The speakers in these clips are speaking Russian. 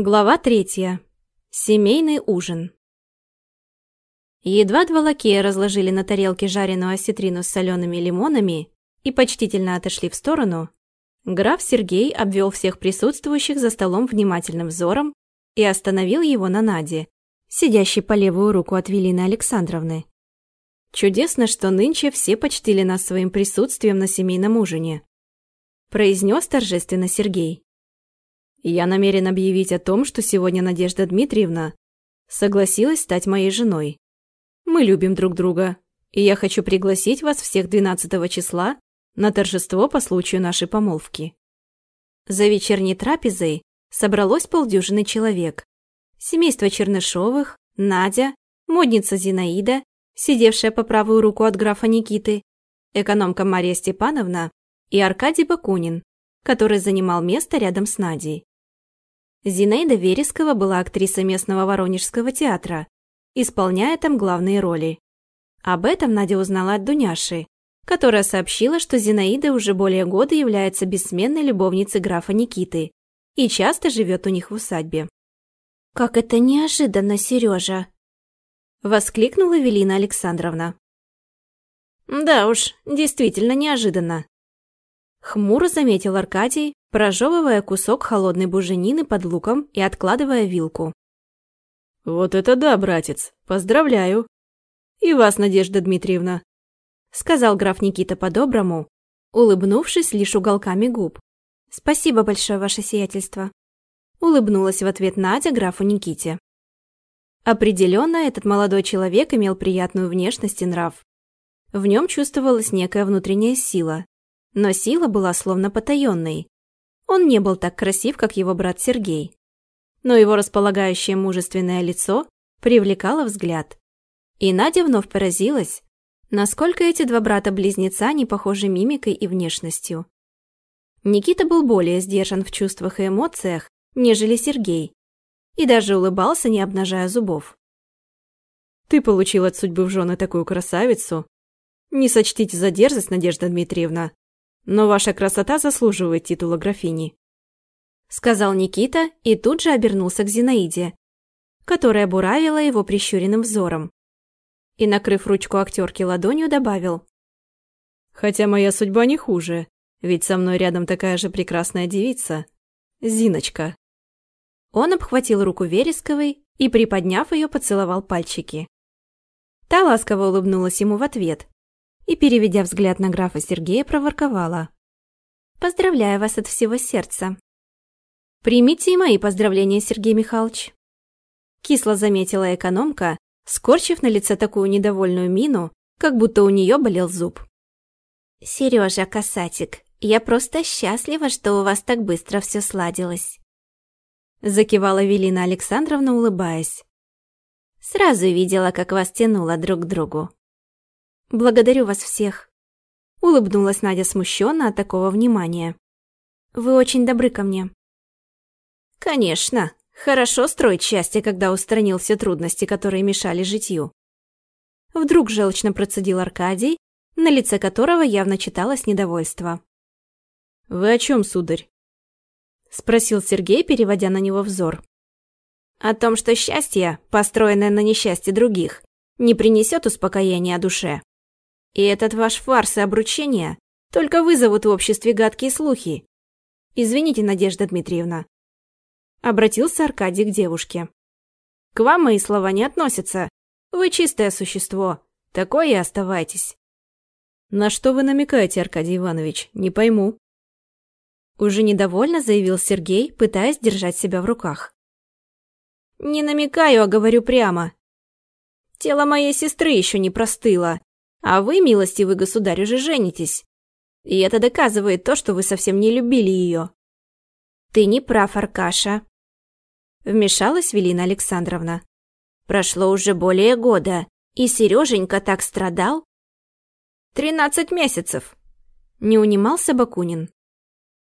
Глава третья. Семейный ужин. Едва два лакея разложили на тарелке жареную осетрину с солеными лимонами и почтительно отошли в сторону, граф Сергей обвел всех присутствующих за столом внимательным взором и остановил его на Наде, сидящей по левую руку от Велины Александровны. «Чудесно, что нынче все почтили нас своим присутствием на семейном ужине», произнес торжественно Сергей. Я намерен объявить о том, что сегодня Надежда Дмитриевна согласилась стать моей женой. Мы любим друг друга, и я хочу пригласить вас всех 12 числа на торжество по случаю нашей помолвки. За вечерней трапезой собралось полдюжины человек. Семейство Чернышовых, Надя, модница Зинаида, сидевшая по правую руку от графа Никиты, экономка Мария Степановна и Аркадий Бакунин, который занимал место рядом с Надей. Зинаида Верескова была актрисой местного Воронежского театра, исполняя там главные роли. Об этом Надя узнала от Дуняши, которая сообщила, что Зинаида уже более года является бессменной любовницей графа Никиты и часто живет у них в усадьбе. «Как это неожиданно, Сережа!» – воскликнула Велина Александровна. «Да уж, действительно неожиданно», – хмуро заметил Аркадий, прожевывая кусок холодной буженины под луком и откладывая вилку. «Вот это да, братец! Поздравляю!» «И вас, Надежда Дмитриевна!» Сказал граф Никита по-доброму, улыбнувшись лишь уголками губ. «Спасибо большое, ваше сиятельство!» Улыбнулась в ответ Надя графу Никите. Определенно, этот молодой человек имел приятную внешность и нрав. В нем чувствовалась некая внутренняя сила, но сила была словно потаенной, он не был так красив, как его брат Сергей. Но его располагающее мужественное лицо привлекало взгляд. И Надя вновь поразилась, насколько эти два брата-близнеца не похожи мимикой и внешностью. Никита был более сдержан в чувствах и эмоциях, нежели Сергей, и даже улыбался, не обнажая зубов. «Ты получил от судьбы в жены такую красавицу. Не сочтите за дерзость, Надежда Дмитриевна, но ваша красота заслуживает титула графини», — сказал Никита и тут же обернулся к Зинаиде, которая буравила его прищуренным взором. И, накрыв ручку актерки ладонью, добавил. «Хотя моя судьба не хуже, ведь со мной рядом такая же прекрасная девица. Зиночка». Он обхватил руку Вересковой и, приподняв ее, поцеловал пальчики. Та ласково улыбнулась ему в ответ, и, переведя взгляд на графа Сергея, проворковала. «Поздравляю вас от всего сердца». «Примите и мои поздравления, Сергей Михайлович». Кисло заметила экономка, скорчив на лице такую недовольную мину, как будто у нее болел зуб. «Сережа, касатик, я просто счастлива, что у вас так быстро все сладилось». Закивала Велина Александровна, улыбаясь. «Сразу видела, как вас тянуло друг к другу. «Благодарю вас всех», — улыбнулась Надя смущенно от такого внимания. «Вы очень добры ко мне». «Конечно, хорошо строить счастье, когда устранил все трудности, которые мешали житью». Вдруг желчно процедил Аркадий, на лице которого явно читалось недовольство. «Вы о чем, сударь?» — спросил Сергей, переводя на него взор. «О том, что счастье, построенное на несчастье других, не принесет успокоения душе. И этот ваш фарс и обручение только вызовут в обществе гадкие слухи. Извините, Надежда Дмитриевна. Обратился Аркадий к девушке. К вам мои слова не относятся. Вы чистое существо. Такое и оставайтесь. На что вы намекаете, Аркадий Иванович? Не пойму. Уже недовольно заявил Сергей, пытаясь держать себя в руках. Не намекаю, а говорю прямо. Тело моей сестры еще не простыло, а вы, милостивый государь, уже женитесь. И это доказывает то, что вы совсем не любили ее. Ты не прав, Аркаша. Вмешалась Велина Александровна. Прошло уже более года, и Сереженька так страдал. Тринадцать месяцев. Не унимался Бакунин.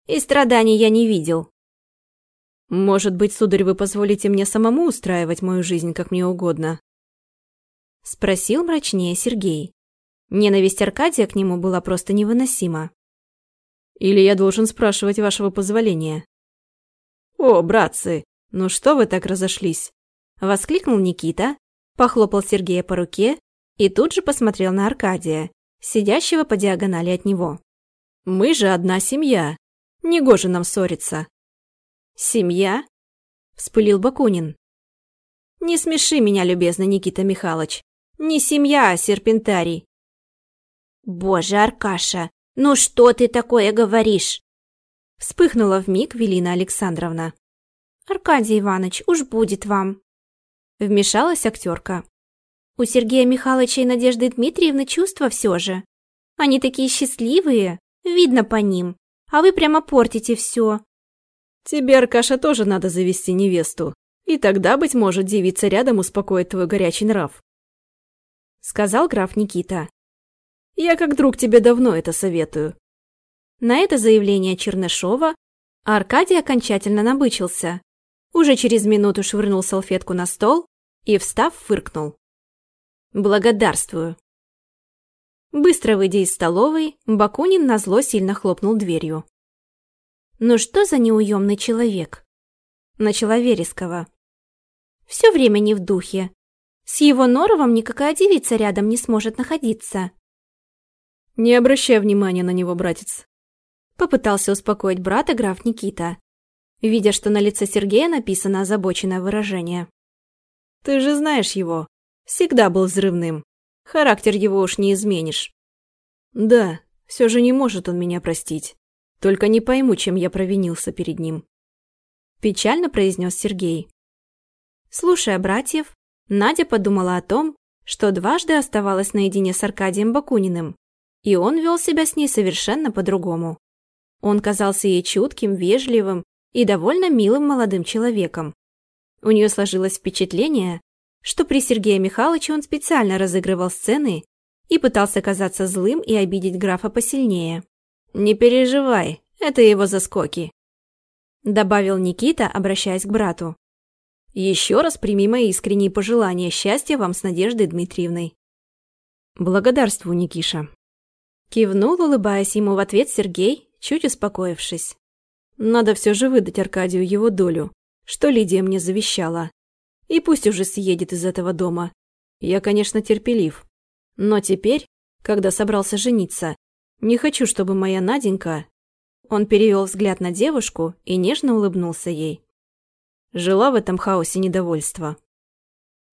И страданий я не видел. Может быть, сударь, вы позволите мне самому устраивать мою жизнь как мне угодно? Спросил мрачнее Сергей. Ненависть Аркадия к нему была просто невыносима. «Или я должен спрашивать вашего позволения?» «О, братцы, «Ну что вы так разошлись?» Воскликнул Никита, похлопал Сергея по руке и тут же посмотрел на Аркадия, сидящего по диагонали от него. «Мы же одна семья. Негоже нам ссориться». «Семья?» – вспылил Бакунин. «Не смеши меня, любезный Никита Михайлович. Не семья, а серпентарий». «Боже, Аркаша, ну что ты такое говоришь?» Вспыхнула вмиг Велина Александровна. «Аркадий Иванович, уж будет вам!» Вмешалась актерка. «У Сергея Михайловича и Надежды Дмитриевны чувства все же. Они такие счастливые, видно по ним, а вы прямо портите все». «Тебе, Аркаша, тоже надо завести невесту, и тогда, быть может, девица рядом успокоит твой горячий нрав», сказал граф Никита. «Я как друг тебе давно это советую». На это заявление Чернышова Аркадий окончательно набычился. Уже через минуту швырнул салфетку на стол и, встав, фыркнул. «Благодарствую». Быстро выйдя из столовой, Бакунин назло сильно хлопнул дверью. «Ну что за неуемный человек?» Начала Верескова. «Все время не в духе. С его норовом никакая девица рядом не сможет находиться». «Не обращай внимания на него, братец». Попытался успокоить брата граф Никита, видя, что на лице Сергея написано озабоченное выражение. «Ты же знаешь его. Всегда был взрывным. Характер его уж не изменишь. Да, все же не может он меня простить. Только не пойму, чем я провинился перед ним. Печально произнес Сергей. Слушая братьев, Надя подумала о том, что дважды оставалась наедине с Аркадием Бакуниным, и он вел себя с ней совершенно по-другому. Он казался ей чутким, вежливым и довольно милым молодым человеком. У нее сложилось впечатление, что при Сергее Михайловиче он специально разыгрывал сцены и пытался казаться злым и обидеть графа посильнее. «Не переживай, это его заскоки», – добавил Никита, обращаясь к брату. «Еще раз прими мои искренние пожелания счастья вам с Надеждой Дмитриевной». «Благодарствую, Никиша». Кивнул, улыбаясь ему в ответ Сергей, чуть успокоившись. «Надо все же выдать Аркадию его долю, что Лидия мне завещала. И пусть уже съедет из этого дома. Я, конечно, терпелив. Но теперь, когда собрался жениться, не хочу, чтобы моя Наденька... Он перевел взгляд на девушку и нежно улыбнулся ей. Жила в этом хаосе недовольства.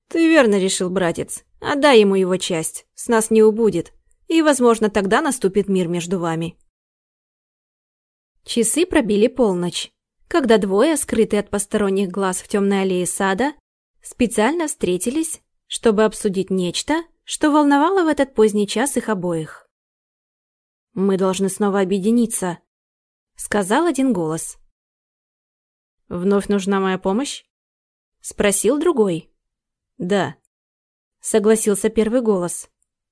«Ты верно решил, братец. Отдай ему его часть. С нас не убудет. И, возможно, тогда наступит мир между вами». Часы пробили полночь, когда двое, скрытые от посторонних глаз в темной аллее сада, специально встретились, чтобы обсудить нечто, что волновало в этот поздний час их обоих. «Мы должны снова объединиться», — сказал один голос. «Вновь нужна моя помощь?» — спросил другой. «Да», — согласился первый голос.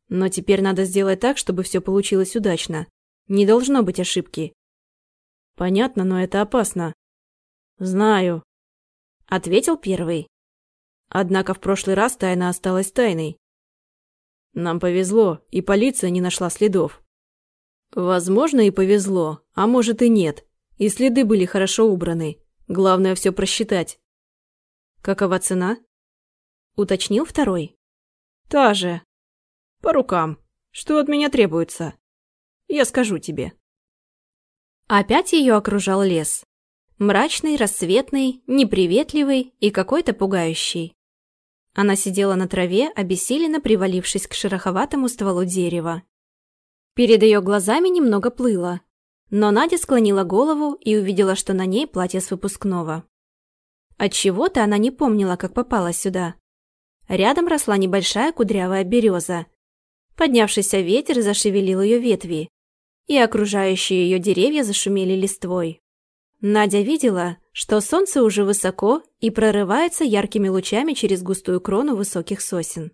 «Но теперь надо сделать так, чтобы все получилось удачно. Не должно быть ошибки». «Понятно, но это опасно». «Знаю», — ответил первый. Однако в прошлый раз тайна осталась тайной. Нам повезло, и полиция не нашла следов. Возможно, и повезло, а может и нет. И следы были хорошо убраны. Главное все просчитать. Какова цена? Уточнил второй. Та же. По рукам. Что от меня требуется? Я скажу тебе. Опять ее окружал лес. Мрачный, рассветный, неприветливый и какой-то пугающий. Она сидела на траве, обессиленно привалившись к шероховатому стволу дерева. Перед ее глазами немного плыло, но Надя склонила голову и увидела, что на ней платье с выпускного. От чего то она не помнила, как попала сюда. Рядом росла небольшая кудрявая береза. Поднявшийся ветер зашевелил ее ветви, и окружающие ее деревья зашумели листвой. Надя видела, что солнце уже высоко и прорывается яркими лучами через густую крону высоких сосен.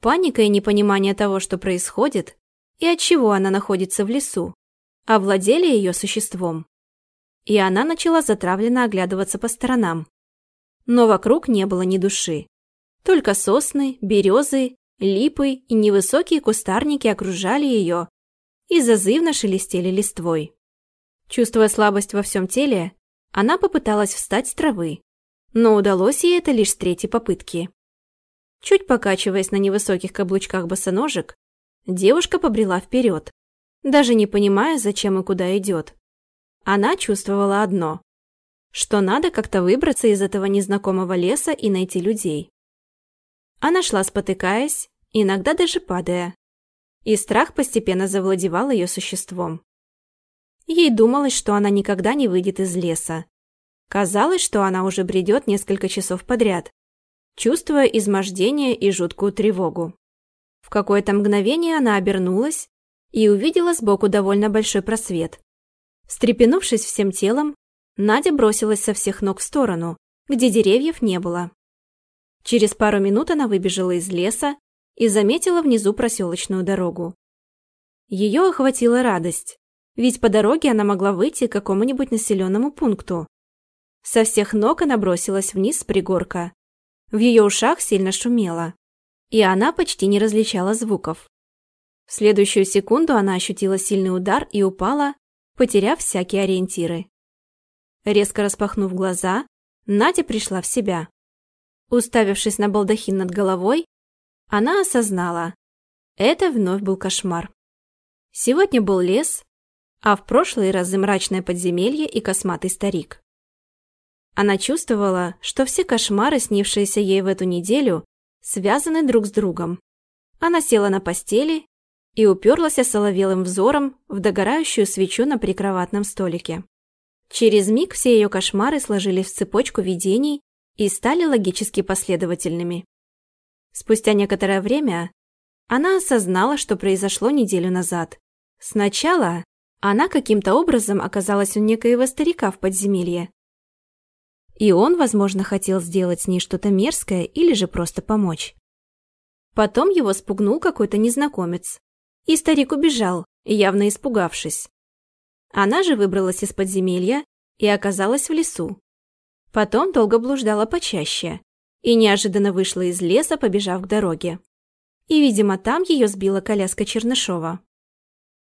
Паника и непонимание того, что происходит, и от чего она находится в лесу, овладели ее существом. И она начала затравленно оглядываться по сторонам. Но вокруг не было ни души. Только сосны, березы, липы и невысокие кустарники окружали ее и зазывно шелестели листвой. Чувствуя слабость во всем теле, она попыталась встать с травы, но удалось ей это лишь с третьей попытки. Чуть покачиваясь на невысоких каблучках босоножек, девушка побрела вперед, даже не понимая, зачем и куда идет. Она чувствовала одно – что надо как-то выбраться из этого незнакомого леса и найти людей. Она шла спотыкаясь, иногда даже падая, и страх постепенно завладевал ее существом. Ей думалось, что она никогда не выйдет из леса. Казалось, что она уже бредет несколько часов подряд, чувствуя измождение и жуткую тревогу. В какое-то мгновение она обернулась и увидела сбоку довольно большой просвет. Встрепенувшись всем телом, Надя бросилась со всех ног в сторону, где деревьев не было. Через пару минут она выбежала из леса и заметила внизу проселочную дорогу. Ее охватила радость, ведь по дороге она могла выйти к какому-нибудь населенному пункту. Со всех ног она бросилась вниз с пригорка. В ее ушах сильно шумело, и она почти не различала звуков. В следующую секунду она ощутила сильный удар и упала, потеряв всякие ориентиры. Резко распахнув глаза, Надя пришла в себя. Уставившись на балдахин над головой, она осознала. Это вновь был кошмар. Сегодня был лес, а в прошлые разы мрачное подземелье и косматый старик. Она чувствовала, что все кошмары, снившиеся ей в эту неделю, связаны друг с другом. Она села на постели и уперлась осоловелым взором в догорающую свечу на прикроватном столике. Через миг все ее кошмары сложились в цепочку видений и стали логически последовательными. Спустя некоторое время она осознала, что произошло неделю назад. Сначала она каким-то образом оказалась у некоего старика в подземелье. И он, возможно, хотел сделать с ней что-то мерзкое или же просто помочь. Потом его спугнул какой-то незнакомец, и старик убежал, явно испугавшись. Она же выбралась из подземелья и оказалась в лесу. Потом долго блуждала почаще и неожиданно вышла из леса, побежав к дороге. И, видимо, там ее сбила коляска Чернышова.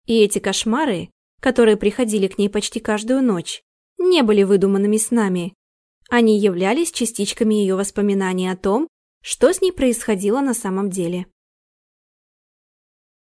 И эти кошмары, которые приходили к ней почти каждую ночь, не были выдуманными снами. Они являлись частичками ее воспоминаний о том, что с ней происходило на самом деле.